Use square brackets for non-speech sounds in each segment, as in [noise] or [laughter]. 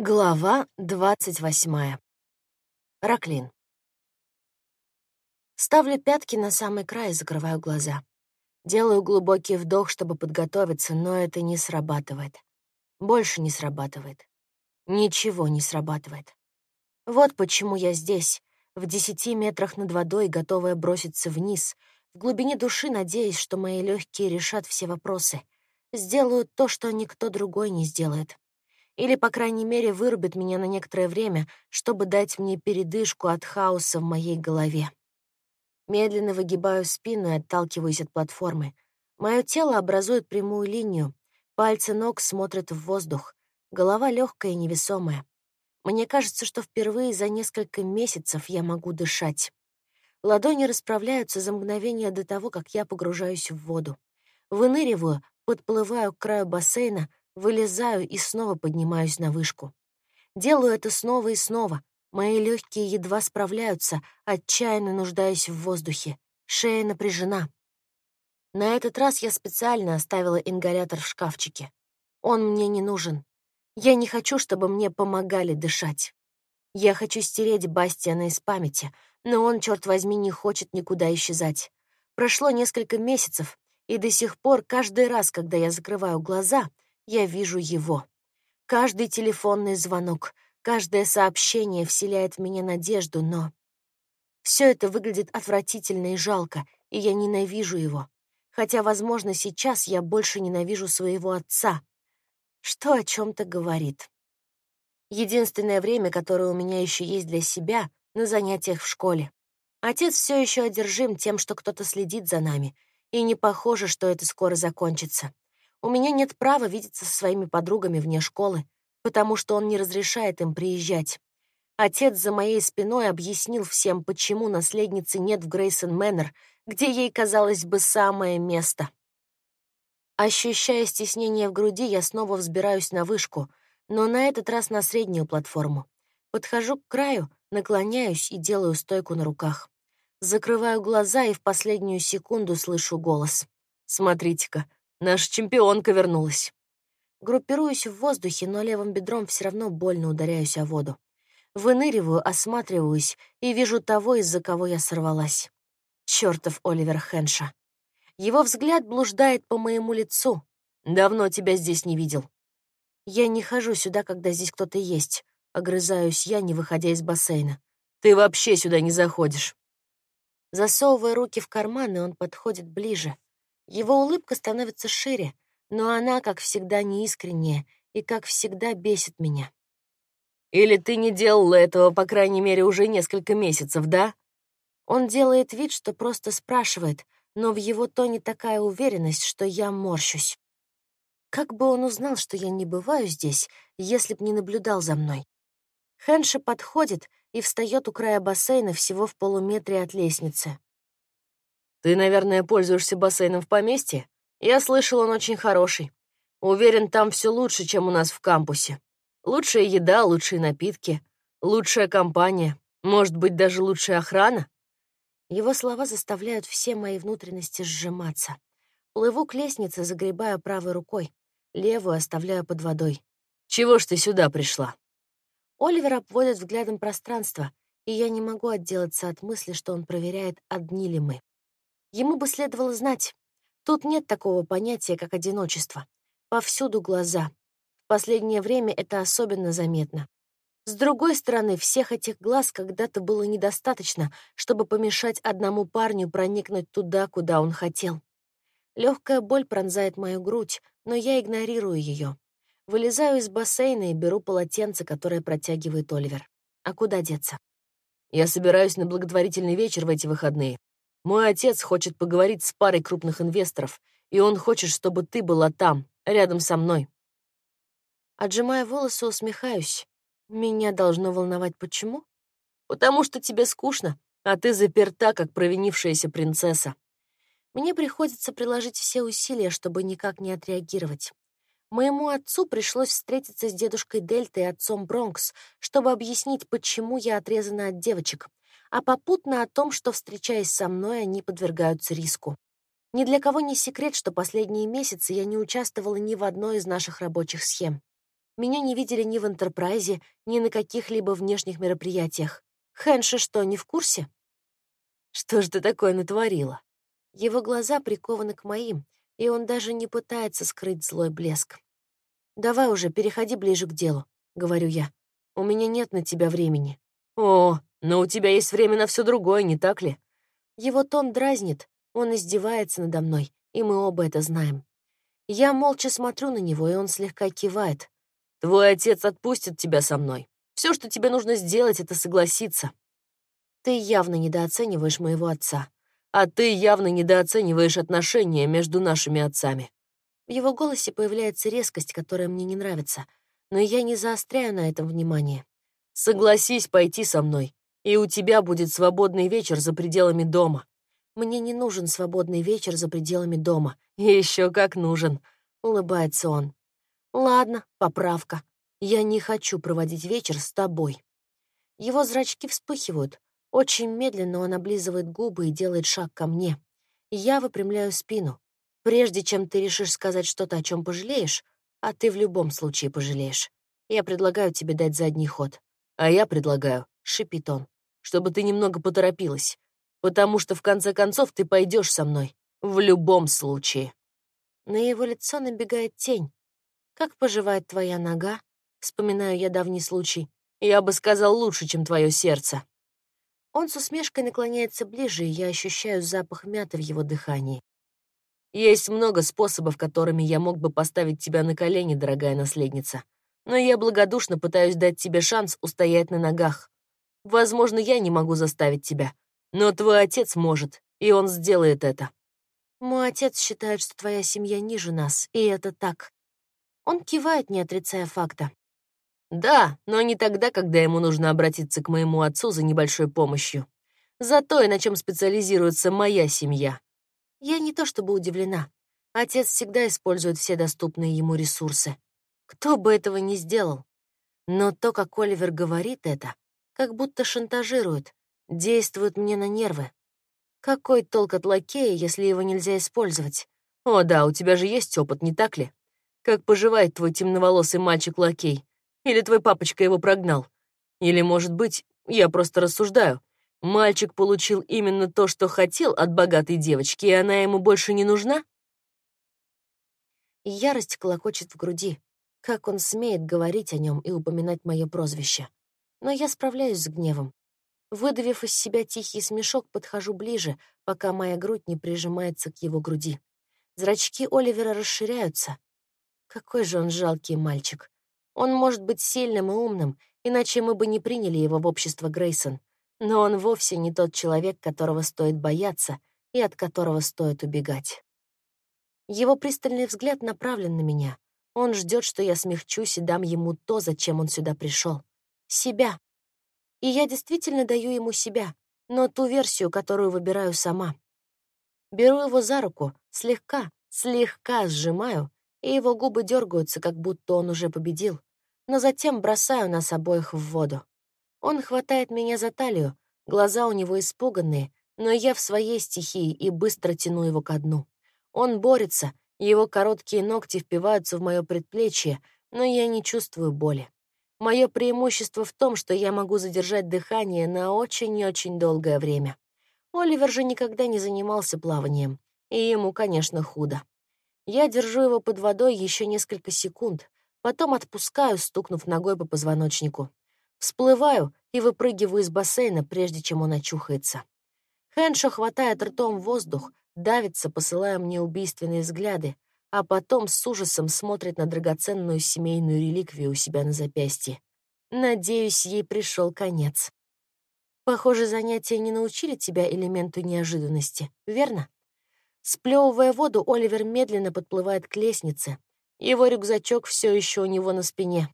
Глава двадцать восьмая. Раклин. Ставлю пятки на самый край и закрываю глаза. Делаю глубокий вдох, чтобы подготовиться, но это не срабатывает. Больше не срабатывает. Ничего не срабатывает. Вот почему я здесь, в десяти метрах над водой, готовая броситься вниз, в глубине души надеясь, что мои легкие решат все вопросы, сделают то, что никто другой не сделает. Или, по крайней мере, вырубит меня на некоторое время, чтобы дать мне передышку от хаоса в моей голове. Медленно выгибаю спину и отталкиваюсь от платформы. Мое тело образует прямую линию, пальцы ног смотрят в воздух, голова легкая и невесомая. Мне кажется, что впервые за несколько месяцев я могу дышать. Ладони расправляются за мгновение до того, как я погружаюсь в воду. Выныриваю, подплываю к краю бассейна, Вылезаю и снова поднимаюсь на вышку. Делаю это снова и снова. Мои легкие едва справляются, отчаянно нуждаясь в воздухе. Шея напряжена. На этот раз я специально оставила ингалятор в шкафчике. Он мне не нужен. Я не хочу, чтобы мне помогали дышать. Я хочу стереть Бастиана из памяти, но он, черт возьми, не хочет никуда исчезать. Прошло несколько месяцев, и до сих пор каждый раз, когда я закрываю глаза — я вижу его. Каждый телефонный звонок, каждое сообщение вселяет в меня надежду, но... Все это выглядит отвратительно и жалко, и я ненавижу его. Хотя, возможно, сейчас я больше ненавижу своего отца. Что о чем то говорит. Единственное время, которое у меня еще есть для себя, на занятиях в школе. Отец все еще одержим тем, что кто-то следит за нами, и не похоже, что это скоро закончится. У меня нет права видеться со своими подругами вне школы, потому что он не разрешает им приезжать. Отец за моей спиной объяснил всем, почему наследницы нет в Грейсон Мэннер, где ей, казалось бы, самое место. Ощущая стеснение в груди, я снова взбираюсь на вышку, но на этот раз на среднюю платформу. Подхожу к краю, наклоняюсь и делаю стойку на руках. Закрываю глаза и в последнюю секунду слышу голос. «Смотрите-ка, Наша чемпионка вернулась. Группируюсь в воздухе, но левым бедром все равно больно ударяюсь о воду. Выныриваю, осматриваюсь и вижу того, из-за кого я сорвалась. Чёртов Оливер Хенша. Его взгляд блуждает по моему лицу. Давно тебя здесь не видел. Я не хожу сюда, когда здесь кто-то есть. Огрызаюсь я, не выходя из бассейна. Ты вообще сюда не заходишь. Засовывая руки в карманы, он подходит ближе. Его улыбка становится шире, но она, как всегда, неискренняя и, как всегда, бесит меня. «Или ты не делала этого, по крайней мере, уже несколько месяцев, да?» Он делает вид, что просто спрашивает, но в его тоне такая уверенность, что я морщусь. Как бы он узнал, что я не бываю здесь, если б не наблюдал за мной? Хэнши подходит и встает у края бассейна всего в полуметре от лестницы. Ты, наверное, пользуешься бассейном в поместье? Я слышал, он очень хороший. Уверен, там все лучше, чем у нас в кампусе. Лучшая еда, лучшие напитки, лучшая компания, может быть, даже лучшая охрана. Его слова заставляют все мои внутренности сжиматься. Плыву к лестнице, загребая правой рукой, левую оставляю под водой. Чего ж ты сюда пришла? Оливер обводит взглядом пространство, и я не могу отделаться от мысли, что он проверяет, одни ли мы. Ему бы следовало знать. Тут нет такого понятия, как одиночество. Повсюду глаза. В последнее время это особенно заметно. С другой стороны, всех этих глаз когда-то было недостаточно, чтобы помешать одному парню проникнуть туда, куда он хотел. Легкая боль пронзает мою грудь, но я игнорирую ее. Вылезаю из бассейна и беру полотенце, которое протягивает Оливер. А куда деться? Я собираюсь на благотворительный вечер в эти выходные. Мой отец хочет поговорить с парой крупных инвесторов, и он хочет, чтобы ты была там, рядом со мной. Отжимая волосы, усмехаюсь. Меня должно волновать почему? Потому что тебе скучно, а ты заперта, как провинившаяся принцесса. Мне приходится приложить все усилия, чтобы никак не отреагировать. Моему отцу пришлось встретиться с дедушкой Дельта и отцом Бронкс, чтобы объяснить, почему я отрезана от девочек, а попутно о том, что, встречаясь со мной, они подвергаются риску. Ни для кого не секрет, что последние месяцы я не участвовала ни в одной из наших рабочих схем. Меня не видели ни в Энтерпрайзе, ни на каких-либо внешних мероприятиях. Хэнши что, не в курсе? Что ж ты такое натворила? Его глаза прикованы к моим, и он даже не пытается скрыть злой блеск. «Давай уже, переходи ближе к делу», — говорю я. «У меня нет на тебя времени». «О, но у тебя есть время на все другое, не так ли?» Его тон дразнит, он издевается надо мной, и мы оба это знаем. Я молча смотрю на него, и он слегка кивает. «Твой отец отпустит тебя со мной. Все, что тебе нужно сделать, это согласиться». «Ты явно недооцениваешь моего отца», а ты явно недооцениваешь отношения между нашими отцами». В его голосе появляется резкость, которая мне не нравится, но я не заостряю на этом внимание. «Согласись пойти со мной, и у тебя будет свободный вечер за пределами дома». «Мне не нужен свободный вечер за пределами дома». [laughs] Еще как нужен», — улыбается он. «Ладно, поправка. Я не хочу проводить вечер с тобой». Его зрачки вспыхивают, очень медленно он облизывает губы и делает шаг ко мне. Я выпрямляю спину. Прежде чем ты решишь сказать что-то, о чем пожалеешь, а ты в любом случае пожалеешь, я предлагаю тебе дать задний ход. А я предлагаю, — шипит он, — чтобы ты немного поторопилась, потому что в конце концов ты пойдешь со мной. В любом случае. На его лицо набегает тень. «Как поживает твоя нога?» Вспоминаю я давний случай. «Я бы сказал лучше, чем твое сердце». Он с усмешкой наклоняется ближе, и я ощущаю запах мяты в его дыхании. «Есть много способов, которыми я мог бы поставить тебя на колени, дорогая наследница. Но я благодушно пытаюсь дать тебе шанс устоять на ногах. Возможно, я не могу заставить тебя, но твой отец может, и он сделает это». «Мой отец считает, что твоя семья ниже нас, и это так». Он кивает, не отрицая факта. Да, но не тогда, когда ему нужно обратиться к моему отцу за небольшой помощью. За то, и на чем специализируется моя семья. Я не то чтобы удивлена. Отец всегда использует все доступные ему ресурсы. Кто бы этого не сделал. Но то, как Оливер говорит это, как будто шантажирует, действует мне на нервы. Какой толк от лакея, если его нельзя использовать? О да, у тебя же есть опыт, не так ли? Как поживает твой темноволосый мальчик-лакей? Или твой папочка его прогнал? Или, может быть, я просто рассуждаю. Мальчик получил именно то, что хотел от богатой девочки, и она ему больше не нужна? Ярость колокочет в груди. Как он смеет говорить о нем и упоминать мое прозвище? Но я справляюсь с гневом. Выдавив из себя тихий смешок, подхожу ближе, пока моя грудь не прижимается к его груди. Зрачки Оливера расширяются. Какой же он жалкий мальчик. Он может быть сильным и умным, иначе мы бы не приняли его в общество Грейсон. Но он вовсе не тот человек, которого стоит бояться и от которого стоит убегать. Его пристальный взгляд направлен на меня. Он ждет, что я смягчусь и дам ему то, зачем он сюда пришел. Себя. И я действительно даю ему себя, но ту версию, которую выбираю сама. Беру его за руку, слегка, слегка сжимаю, и его губы дергаются, как будто он уже победил но затем бросаю нас обоих в воду. Он хватает меня за талию, глаза у него испуганные, но я в своей стихии и быстро тяну его ко дну. Он борется, его короткие ногти впиваются в мое предплечье, но я не чувствую боли. Мое преимущество в том, что я могу задержать дыхание на очень-очень долгое время. Оливер же никогда не занимался плаванием, и ему, конечно, худо. Я держу его под водой еще несколько секунд, Потом отпускаю, стукнув ногой по позвоночнику. Всплываю и выпрыгиваю из бассейна, прежде чем он очухается. Хэншо хватает ртом воздух, давится, посылая мне убийственные взгляды, а потом с ужасом смотрит на драгоценную семейную реликвию у себя на запястье. Надеюсь, ей пришел конец. Похоже, занятия не научили тебя элементу неожиданности, верно? Сплевывая воду, Оливер медленно подплывает к лестнице, его рюкзачок все еще у него на спине.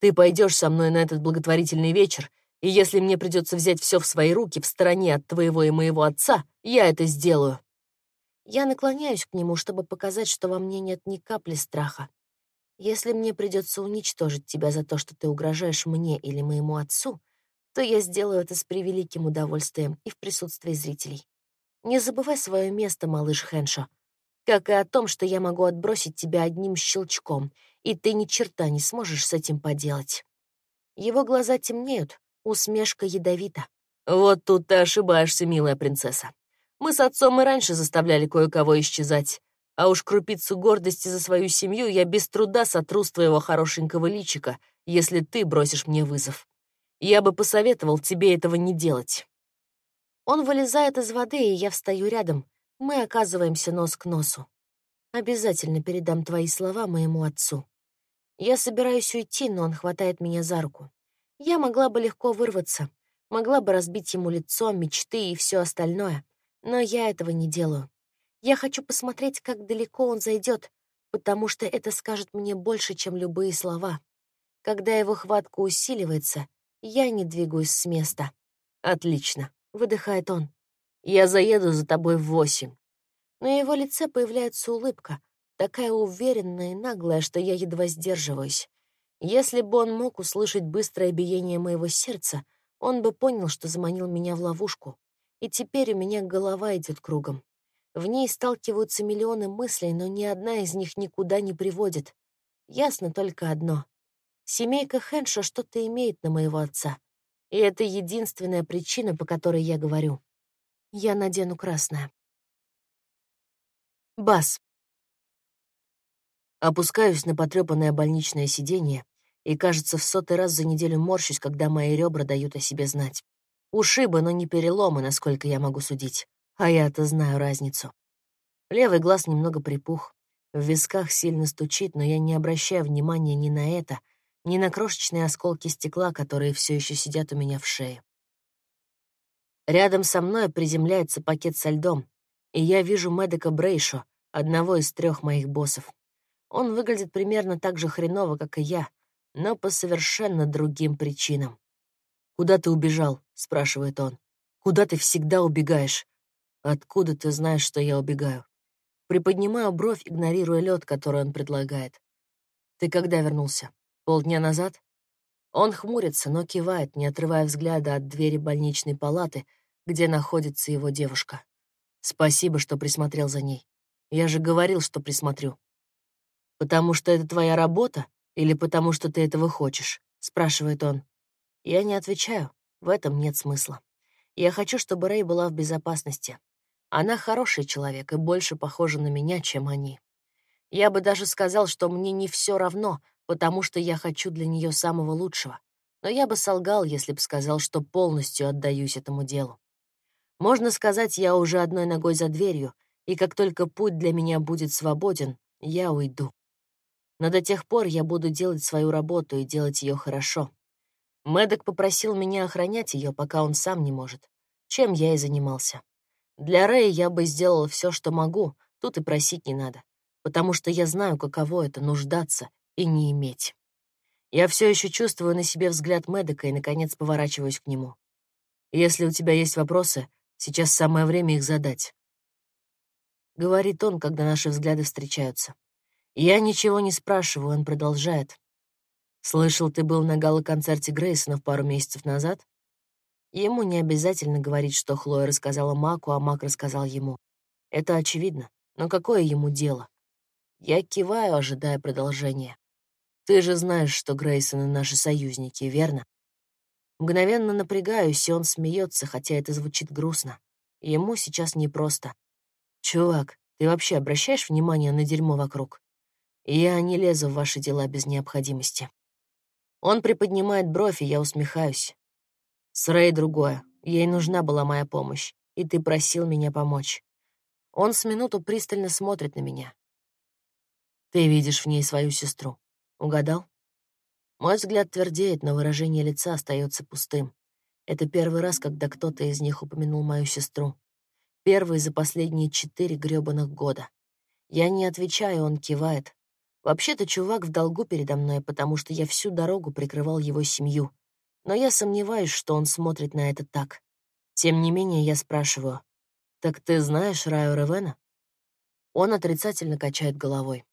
«Ты пойдешь со мной на этот благотворительный вечер, и если мне придется взять все в свои руки в стороне от твоего и моего отца, я это сделаю». Я наклоняюсь к нему, чтобы показать, что во мне нет ни капли страха. Если мне придется уничтожить тебя за то, что ты угрожаешь мне или моему отцу, то я сделаю это с превеликим удовольствием и в присутствии зрителей. Не забывай свое место, малыш Хэншо как и о том, что я могу отбросить тебя одним щелчком, и ты ни черта не сможешь с этим поделать. Его глаза темнеют, усмешка ядовита. Вот тут ты ошибаешься, милая принцесса. Мы с отцом и раньше заставляли кое-кого исчезать. А уж крупицу гордости за свою семью я без труда сотру с твоего хорошенького личика, если ты бросишь мне вызов. Я бы посоветовал тебе этого не делать. Он вылезает из воды, и я встаю рядом. Мы оказываемся нос к носу. Обязательно передам твои слова моему отцу. Я собираюсь уйти, но он хватает меня за руку. Я могла бы легко вырваться, могла бы разбить ему лицо, мечты и все остальное. Но я этого не делаю. Я хочу посмотреть, как далеко он зайдет, потому что это скажет мне больше, чем любые слова. Когда его хватка усиливается, я не двигаюсь с места. «Отлично», — выдыхает он. «Я заеду за тобой в восемь». На его лице появляется улыбка, такая уверенная и наглая, что я едва сдерживаюсь. Если бы он мог услышать быстрое биение моего сердца, он бы понял, что заманил меня в ловушку и теперь у меня голова идет кругом. В ней сталкиваются миллионы мыслей, но ни одна из них никуда не приводит. Ясно только одно. Семейка Хэнша что-то имеет на моего отца. И это единственная причина, по которой я говорю. Я надену красное. Бас. Опускаюсь на потрёпанное больничное сиденье и, кажется, в сотый раз за неделю морщусь, когда мои ребра дают о себе знать. Ушибы, но не переломы, насколько я могу судить. А я-то знаю разницу. Левый глаз немного припух. В висках сильно стучит, но я не обращаю внимания ни на это, ни на крошечные осколки стекла, которые все еще сидят у меня в шее. Рядом со мной приземляется пакет со льдом, и я вижу Медека Брейшо, одного из трех моих боссов. Он выглядит примерно так же хреново, как и я, но по совершенно другим причинам. «Куда ты убежал?» — спрашивает он. «Куда ты всегда убегаешь?» «Откуда ты знаешь, что я убегаю?» Приподнимаю бровь, игнорируя лед, который он предлагает. «Ты когда вернулся? Полдня назад?» Он хмурится, но кивает, не отрывая взгляда от двери больничной палаты, где находится его девушка. «Спасибо, что присмотрел за ней. Я же говорил, что присмотрю». «Потому что это твоя работа или потому что ты этого хочешь?» — спрашивает он. Я не отвечаю, в этом нет смысла. Я хочу, чтобы Рэй была в безопасности. Она хороший человек и больше похожа на меня, чем они. Я бы даже сказал, что мне не все равно, потому что я хочу для нее самого лучшего. Но я бы солгал, если бы сказал, что полностью отдаюсь этому делу. Можно сказать, я уже одной ногой за дверью, и как только путь для меня будет свободен, я уйду. Но до тех пор я буду делать свою работу и делать ее хорошо, Мэддок попросил меня охранять ее, пока он сам не может. Чем я и занимался. Для Рэя я бы сделал все, что могу, тут и просить не надо, потому что я знаю, каково это — нуждаться и не иметь. Я все еще чувствую на себе взгляд Мэддока и, наконец, поворачиваюсь к нему. «Если у тебя есть вопросы, сейчас самое время их задать», — говорит он, когда наши взгляды встречаются. Я ничего не спрашиваю, он продолжает. Слышал, ты был на гала-концерте Грейсонов пару месяцев назад? Ему не обязательно говорить, что Хлоя рассказала Маку, а Мак рассказал ему. Это очевидно. Но какое ему дело? Я киваю, ожидая продолжения. Ты же знаешь, что Грейсоны — наши союзники, верно? Мгновенно напрягаюсь, и он смеется, хотя это звучит грустно. Ему сейчас непросто. Чувак, ты вообще обращаешь внимание на дерьмо вокруг? Я не лезу в ваши дела без необходимости. Он приподнимает бровь, и я усмехаюсь. С Рэй другое. Ей нужна была моя помощь, и ты просил меня помочь. Он с минуту пристально смотрит на меня. Ты видишь в ней свою сестру. Угадал? Мой взгляд твердеет, но выражение лица остается пустым. Это первый раз, когда кто-то из них упомянул мою сестру. Первый за последние четыре грёбаных года. Я не отвечаю, он кивает. Вообще-то чувак в долгу передо мной, потому что я всю дорогу прикрывал его семью. Но я сомневаюсь, что он смотрит на это так. Тем не менее, я спрашиваю, «Так ты знаешь Раю Ревена?» Он отрицательно качает головой.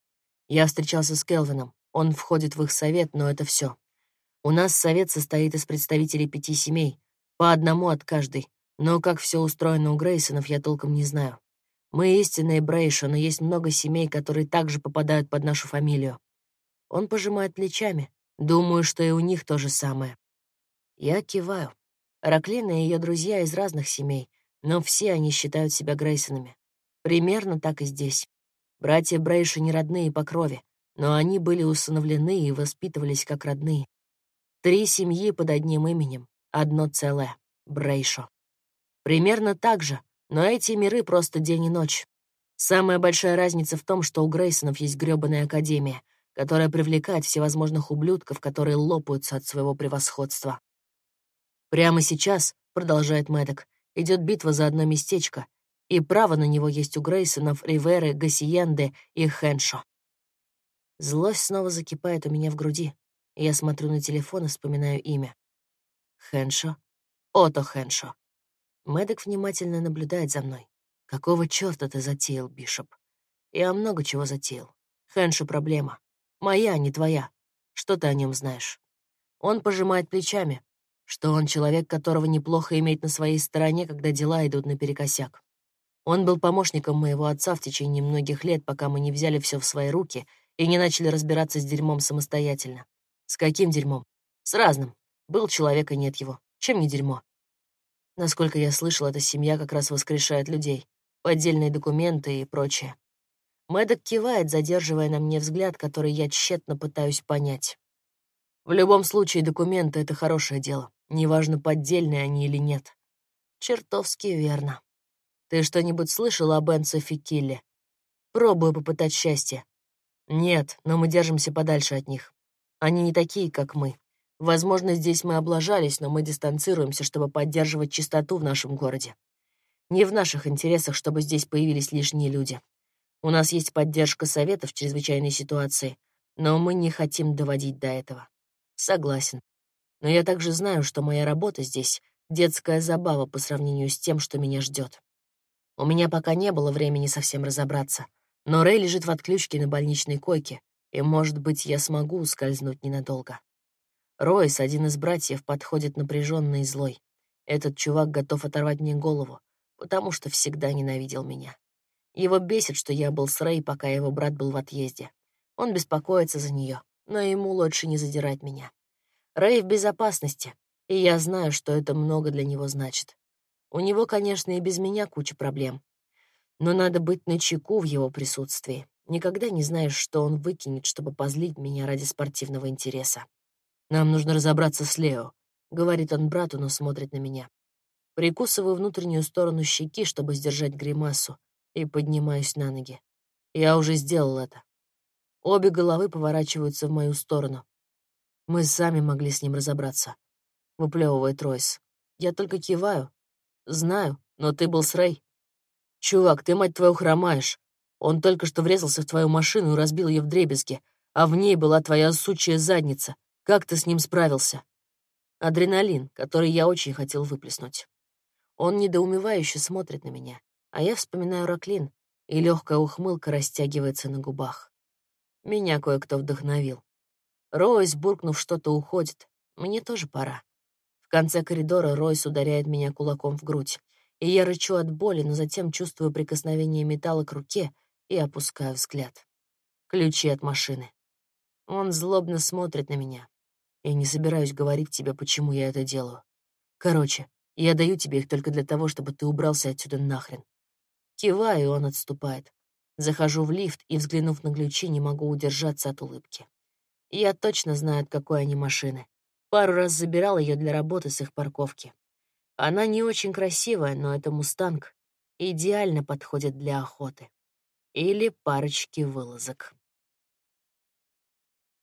Я встречался с Келвином. Он входит в их совет, но это все. У нас совет состоит из представителей пяти семей, по одному от каждой. Но как все устроено у Грейсонов, я толком не знаю. Мы истинные Брейшо, но есть много семей, которые также попадают под нашу фамилию. Он пожимает плечами. Думаю, что и у них то же самое. Я киваю. Раклина и ее друзья из разных семей, но все они считают себя Грейсонами. Примерно так и здесь. Братья Брейши не родные по крови, но они были усыновлены и воспитывались как родные. Три семьи под одним именем, одно целое — Брейшо. Примерно так же, но эти миры просто день и ночь. Самая большая разница в том, что у Грейсонов есть грёбаная академия, которая привлекает всевозможных ублюдков, которые лопаются от своего превосходства. Прямо сейчас, продолжает Мэддок, идет битва за одно местечко, и право на него есть у Грейсонов, Риверы, Гассиенде и Хеншо. Злость снова закипает у меня в груди. Я смотрю на телефон и вспоминаю имя. Хеншо. Ото Хеншо. Мэддок внимательно наблюдает за мной. Какого чёрта ты затеял, Бишоп? Я много чего затеял. Хеншо проблема. Моя, не твоя. Что ты о нем знаешь? Он пожимает плечами, что он человек, которого неплохо иметь на своей стороне, когда дела идут наперекосяк. Он был помощником моего отца в течение многих лет, пока мы не взяли все в свои руки и не начали разбираться с дерьмом самостоятельно. С каким дерьмом? С разным. Был человек, и нет его. Чем не дерьмо? Насколько я слышал, эта семья как раз воскрешает людей. Поддельные документы и прочее. Мэддок кивает, задерживая на мне взгляд, который я тщетно пытаюсь понять. В любом случае, документы — это хорошее дело. Неважно, поддельные они или нет. Чертовски верно. Ты что-нибудь слышал об Энце Фикилле? Пробую попытать счастье. Нет, но мы держимся подальше от них. Они не такие, как мы. Возможно, здесь мы облажались, но мы дистанцируемся, чтобы поддерживать чистоту в нашем городе. Не в наших интересах, чтобы здесь появились лишние люди. У нас есть поддержка совета в чрезвычайной ситуации, но мы не хотим доводить до этого. Согласен. Но я также знаю, что моя работа здесь — детская забава по сравнению с тем, что меня ждет. У меня пока не было времени совсем разобраться — но Рэй лежит в отключке на больничной койке, и, может быть, я смогу ускользнуть ненадолго. Ройс, один из братьев, подходит напряженный и злой. Этот чувак готов оторвать мне голову, потому что всегда ненавидел меня. Его бесит, что я был с Рэй, пока его брат был в отъезде. Он беспокоится за нее, но ему лучше не задирать меня. Рэй в безопасности, и я знаю, что это много для него значит. У него, конечно, и без меня куча проблем, но надо быть начеку в его присутствии. Никогда не знаешь, что он выкинет, чтобы позлить меня ради спортивного интереса. «Нам нужно разобраться с Лео», — говорит он брату, но смотрит на меня. Прикусываю внутреннюю сторону щеки, чтобы сдержать гримасу, и поднимаюсь на ноги. Я уже сделал это. Обе головы поворачиваются в мою сторону. Мы сами могли с ним разобраться. Выплевывает Ройс. Я только киваю. Знаю, но ты был с Рэй. «Чувак, ты, мать твою, хромаешь. Он только что врезался в твою машину и разбил ее в дребезги, а в ней была твоя сучья задница. Как ты с ним справился?» Адреналин, который я очень хотел выплеснуть. Он недоумевающе смотрит на меня, а я вспоминаю Раклин, и легкая ухмылка растягивается на губах. Меня кое-кто вдохновил. Ройс, буркнув что-то, уходит. Мне тоже пора. В конце коридора Ройс ударяет меня кулаком в грудь и я рычу от боли, но затем чувствую прикосновение металла к руке и опускаю взгляд. Ключи от машины. Он злобно смотрит на меня. Я не собираюсь говорить тебе, почему я это делаю. Короче, я даю тебе их только для того, чтобы ты убрался отсюда нахрен. Киваю, он отступает. Захожу в лифт и, взглянув на ключи, не могу удержаться от улыбки. Я точно знаю, от какой они машины. Пару раз забирал ее для работы с их парковки. Она не очень красивая, но это мустанг. Идеально подходит для охоты. Или парочки вылазок.